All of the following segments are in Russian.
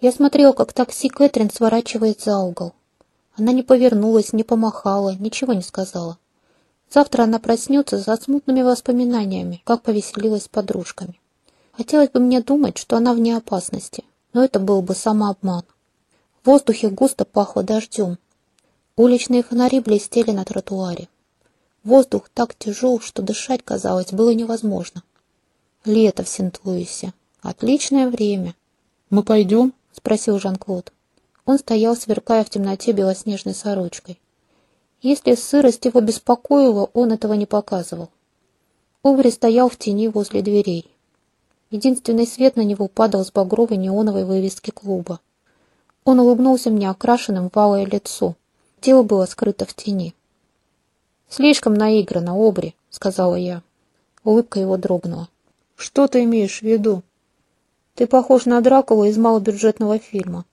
Я смотрела, как такси Кэтрин сворачивает за угол. Она не повернулась, не помахала, ничего не сказала. Завтра она проснется за смутными воспоминаниями, как повеселилась с подружками. Хотелось бы мне думать, что она вне опасности, но это был бы самообман. В воздухе густо пахло дождем. Уличные фонари блестели на тротуаре. Воздух так тяжел, что дышать, казалось, было невозможно. Лето в Сент-Луисе. Отличное время. «Мы пойдем?» — спросил Жан-Клод. Он стоял, сверкая в темноте белоснежной сорочкой. Если сырость его беспокоила, он этого не показывал. Оври стоял в тени возле дверей. Единственный свет на него падал с багровой неоновой вывески клуба. Он улыбнулся мне окрашенным в алое лицо. Тело было скрыто в тени. «Слишком наиграно, Обри», — сказала я. Улыбка его дрогнула. «Что ты имеешь в виду?» «Ты похож на Дракулу из малобюджетного фильма».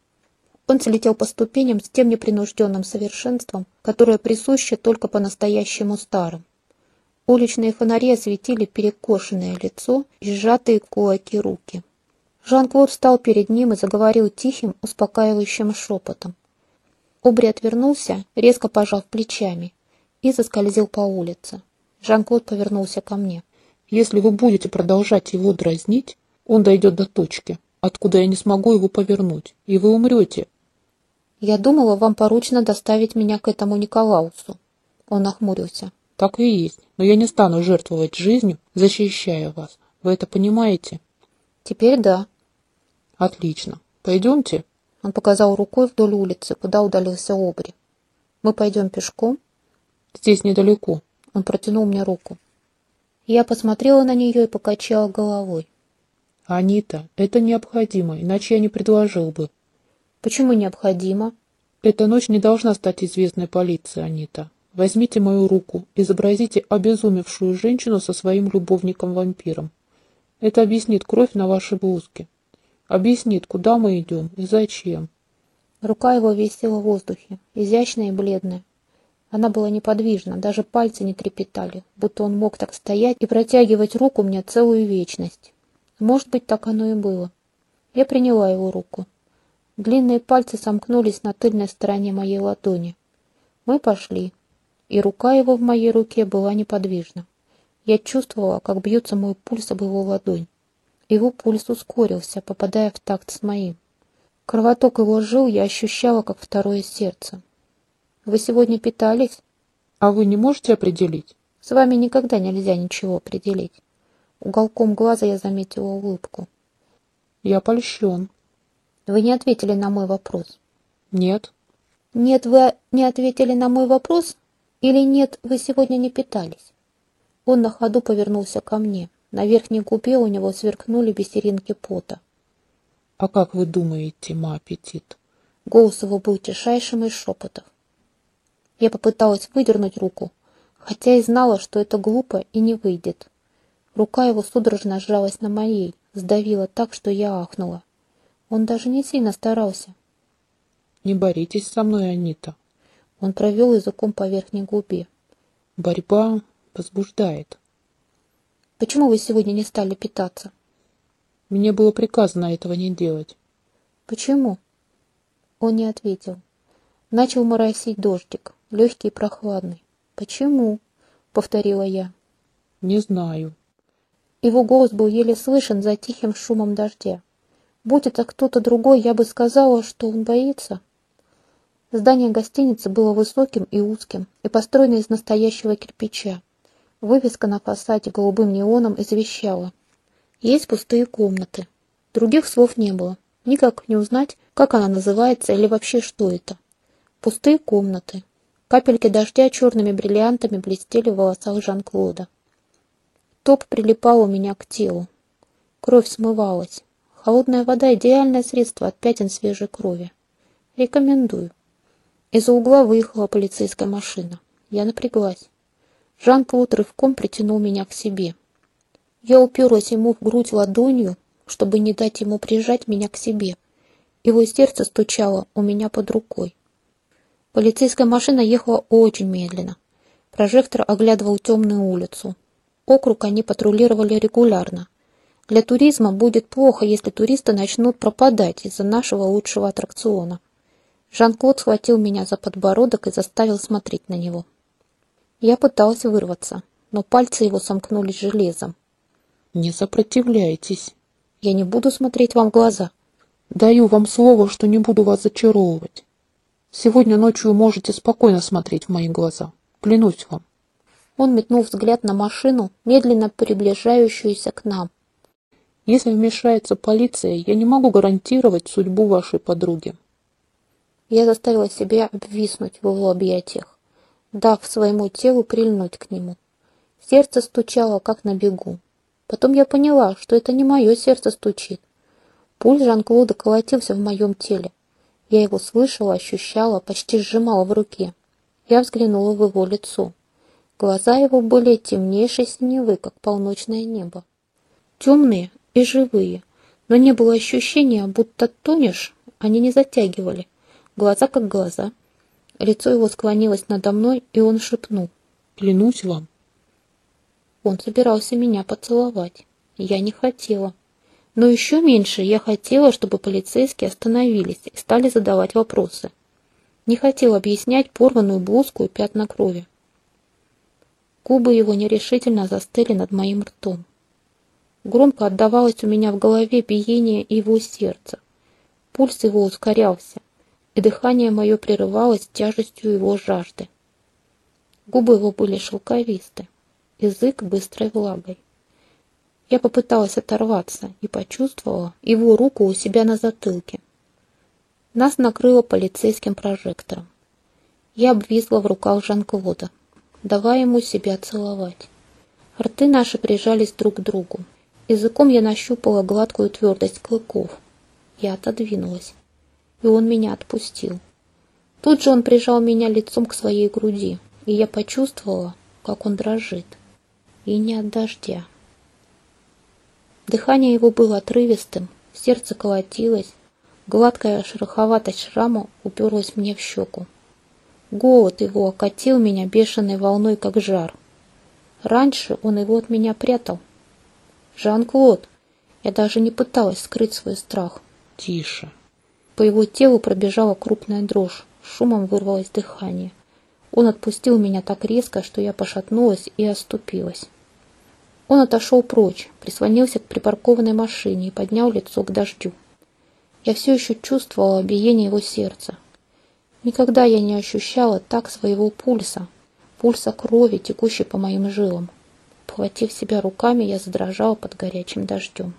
Он слетел по ступеням с тем непринужденным совершенством, которое присуще только по-настоящему старым. Уличные фонари осветили перекошенное лицо и сжатые кулаки руки. Жан-Клод встал перед ним и заговорил тихим, успокаивающим шепотом. Обри отвернулся, резко пожав плечами, и заскользил по улице. Жан-Клод повернулся ко мне. «Если вы будете продолжать его дразнить, он дойдет до точки, откуда я не смогу его повернуть, и вы умрете». «Я думала, вам поручено доставить меня к этому Николаусу». Он нахмурился. Так и есть, но я не стану жертвовать жизнью, защищая вас. Вы это понимаете? Теперь да. Отлично. Пойдемте. Он показал рукой вдоль улицы, куда удалился Обри. Мы пойдем пешком? Здесь недалеко. Он протянул мне руку. Я посмотрела на нее и покачала головой. Анита, это необходимо, иначе я не предложил бы. Почему необходимо? Эта ночь не должна стать известной полиции, Анита. Возьмите мою руку, изобразите обезумевшую женщину со своим любовником-вампиром. Это объяснит кровь на вашей блузке. Объяснит, куда мы идем и зачем. Рука его висела в воздухе, изящная и бледная. Она была неподвижна, даже пальцы не трепетали, будто он мог так стоять и протягивать руку мне целую вечность. Может быть, так оно и было. Я приняла его руку. Длинные пальцы сомкнулись на тыльной стороне моей ладони. Мы пошли и рука его в моей руке была неподвижна. Я чувствовала, как бьется мой пульс об его ладонь. Его пульс ускорился, попадая в такт с моим. Кровоток его жил я ощущала, как второе сердце. «Вы сегодня питались?» «А вы не можете определить?» «С вами никогда нельзя ничего определить». Уголком глаза я заметила улыбку. «Я польщен». «Вы не ответили на мой вопрос». «Нет». «Нет, вы не ответили на мой вопрос?» Или нет, вы сегодня не питались?» Он на ходу повернулся ко мне. На верхней губе у него сверкнули бисеринки пота. «А как вы думаете, ма аппетит?» Голос его был тишайшим из шепотов. Я попыталась выдернуть руку, хотя и знала, что это глупо и не выйдет. Рука его судорожно сжалась на моей, сдавила так, что я ахнула. Он даже не сильно старался. «Не боритесь со мной, Анита», он провел языком по верхней губе. Борьба возбуждает. Почему вы сегодня не стали питаться? Мне было приказано этого не делать. Почему? Он не ответил. Начал моросить дождик, легкий и прохладный. Почему? Повторила я. Не знаю. Его голос был еле слышен за тихим шумом дождя. Будь это кто-то другой, я бы сказала, что он боится. Здание гостиницы было высоким и узким и построено из настоящего кирпича. Вывеска на фасаде голубым неоном извещала. Есть пустые комнаты. Других слов не было. Никак не узнать, как она называется или вообще что это. Пустые комнаты. Капельки дождя черными бриллиантами блестели в волосах Жан-Клода. Топ прилипал у меня к телу. Кровь смывалась. Холодная вода – идеальное средство от пятен свежей крови. Рекомендую. Из-за угла выехала полицейская машина. Я напряглась. Жан-Клод рывком притянул меня к себе. Я уперлась ему в грудь ладонью, чтобы не дать ему прижать меня к себе. Его сердце стучало у меня под рукой. Полицейская машина ехала очень медленно. Прожектор оглядывал темную улицу. Округ они патрулировали регулярно. Для туризма будет плохо, если туристы начнут пропадать из-за нашего лучшего аттракциона. Жан-Клод схватил меня за подбородок и заставил смотреть на него. Я пыталась вырваться, но пальцы его сомкнулись железом. «Не сопротивляйтесь». «Я не буду смотреть вам в глаза». «Даю вам слово, что не буду вас зачаровывать. Сегодня ночью можете спокойно смотреть в мои глаза. Клянусь вам». Он метнул взгляд на машину, медленно приближающуюся к нам. Если вмешается полиция, я не могу гарантировать судьбу вашей подруги. Я заставила себя обвиснуть в его объятиях, дав своему телу прильнуть к нему. Сердце стучало, как на бегу. Потом я поняла, что это не мое сердце стучит. Пульс Жан-Клода колотился в моем теле. Я его слышала, ощущала, почти сжимала в руке. Я взглянула в его лицо. Глаза его были темнейшей синевы, как полночное небо. Темные и живые, но не было ощущения, будто тонешь, они не затягивали. Глаза как глаза. Лицо его склонилось надо мной, и он шепнул. «Клянусь вам». Он собирался меня поцеловать. Я не хотела. Но еще меньше я хотела, чтобы полицейские остановились и стали задавать вопросы. Не хотела объяснять порванную блузку и пятна крови. Губы его нерешительно застыли над моим ртом. Громко отдавалось у меня в голове биение его сердца. Пульс его ускорялся, и дыхание мое прерывалось тяжестью его жажды. Губы его были шелковисты, язык быстрой влагой. Я попыталась оторваться и почувствовала его руку у себя на затылке. Нас накрыло полицейским прожектором. Я обвисла в руках Жан-Клода, давая ему себя целовать. Рты наши прижались друг к другу. Языком я нащупала гладкую твердость клыков. Я отодвинулась, и он меня отпустил. Тут же он прижал меня лицом к своей груди, и я почувствовала, как он дрожит. И не от дождя. Дыхание его было отрывистым, сердце колотилось, гладкая шероховатость шрама уперлась мне в щеку. Голод его окатил меня бешеной волной, как жар. Раньше он его от меня прятал, «Жан-Клод!» Я даже не пыталась скрыть свой страх. «Тише!» По его телу пробежала крупная дрожь, шумом вырвалось дыхание. Он отпустил меня так резко, что я пошатнулась и оступилась. Он отошел прочь, прислонился к припаркованной машине и поднял лицо к дождю. Я все еще чувствовала биение его сердца. Никогда я не ощущала так своего пульса, пульса крови, текущей по моим жилам. Обхватив себя руками, я задрожала под горячим дождем.